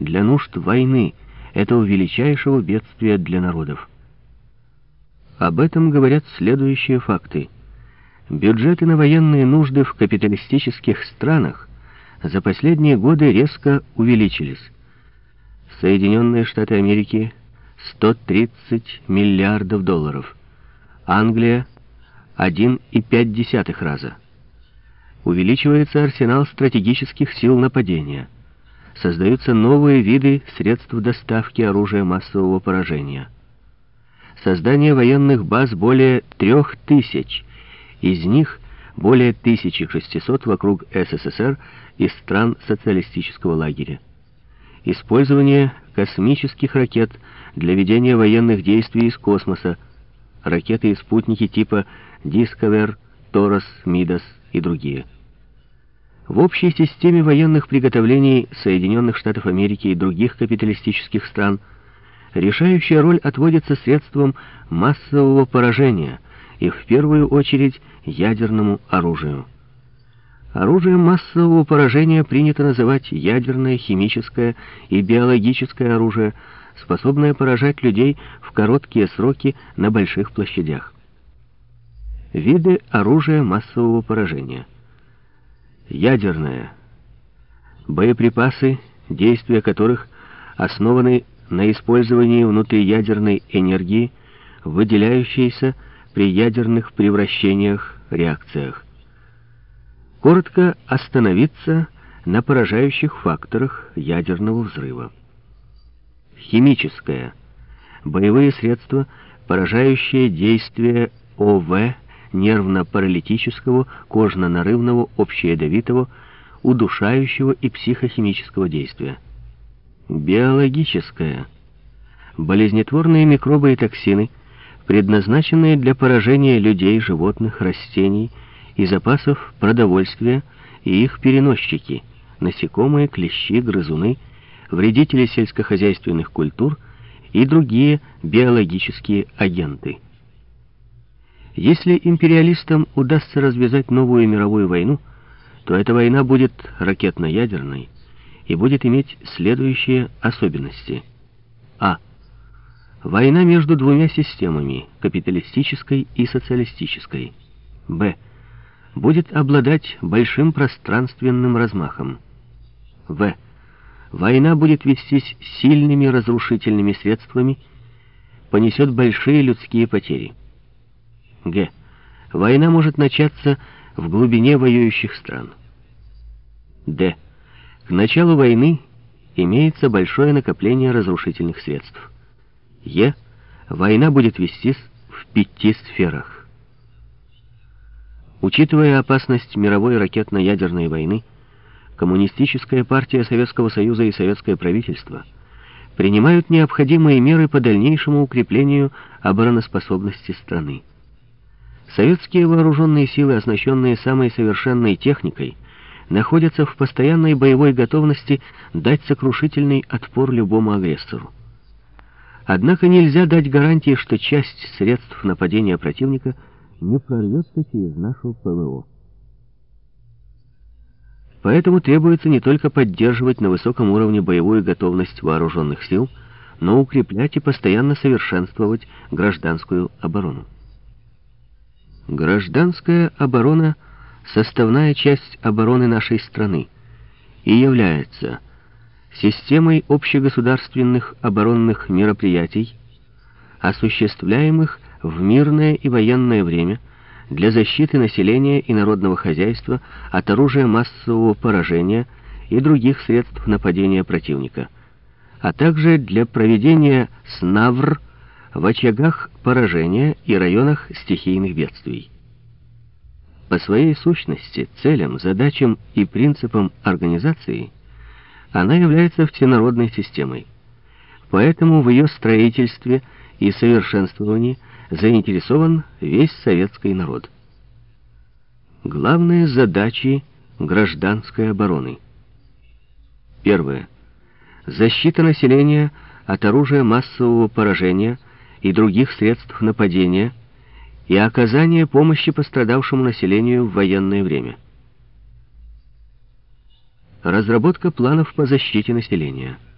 для нужд войны, этого величайшего бедствия для народов. Об этом говорят следующие факты. Бюджеты на военные нужды в капиталистических странах за последние годы резко увеличились. Соединенные Штаты Америки 130 миллиардов долларов, Англия 1,5 раза. Увеличивается арсенал стратегических сил нападения. Создаются новые виды средств доставки оружия массового поражения создание военных баз более трех тысяч, из них более 1600 вокруг СССР и стран социалистического лагеря. Использование космических ракет для ведения военных действий из космоса, ракеты и спутники типа Discover, Торос, Мидас и другие. В общей системе военных приготовлений Соединенных Штатов Америки и других капиталистических стран – решающая роль отводится средствам массового поражения и в первую очередь ядерному оружию. Оружием массового поражения принято называть ядерное, химическое и биологическое оружие, способное поражать людей в короткие сроки на больших площадях. Виды оружия массового поражения. Ядерное. Боеприпасы, действия которых основаны на использовании внутриядерной энергии, выделяющейся при ядерных превращениях, реакциях. Коротко остановиться на поражающих факторах ядерного взрыва. Химическое. Боевые средства, поражающие действие ОВ, нервно-паралитического, кожно-нарывного, общеядовитого, удушающего и психохимического действия. Биологическое. Болезнетворные микробы и токсины, предназначенные для поражения людей, животных, растений и запасов продовольствия и их переносчики, насекомые, клещи, грызуны, вредители сельскохозяйственных культур и другие биологические агенты. Если империалистам удастся развязать новую мировую войну, то эта война будет ракетно-ядерной, и будет иметь следующие особенности. А. Война между двумя системами, капиталистической и социалистической. Б. Будет обладать большим пространственным размахом. В. Война будет вестись сильными разрушительными средствами, понесет большие людские потери. Г. Война может начаться в глубине воюющих стран. Д. К началу войны имеется большое накопление разрушительных средств. Е. Война будет вестись в пяти сферах. Учитывая опасность мировой ракетно-ядерной войны, Коммунистическая партия Советского Союза и советское правительство принимают необходимые меры по дальнейшему укреплению обороноспособности страны. Советские вооруженные силы, оснащенные самой совершенной техникой, находятся в постоянной боевой готовности дать сокрушительный отпор любому агрессору. Однако нельзя дать гарантии, что часть средств нападения противника не прорвется через нашу ПВО. Поэтому требуется не только поддерживать на высоком уровне боевую готовность вооруженных сил, но укреплять и постоянно совершенствовать гражданскую оборону. Гражданская оборона – составная часть обороны нашей страны и является системой общегосударственных оборонных мероприятий, осуществляемых в мирное и военное время для защиты населения и народного хозяйства от оружия массового поражения и других средств нападения противника, а также для проведения СНАВР в очагах поражения и районах стихийных бедствий. По своей сущности, целям, задачам и принципам организации она является всенародной системой. Поэтому в ее строительстве и совершенствовании заинтересован весь советский народ. Главные задачи гражданской обороны. Первое. Защита населения от оружия массового поражения и других средств нападения – и оказание помощи пострадавшему населению в военное время. Разработка планов по защите населения –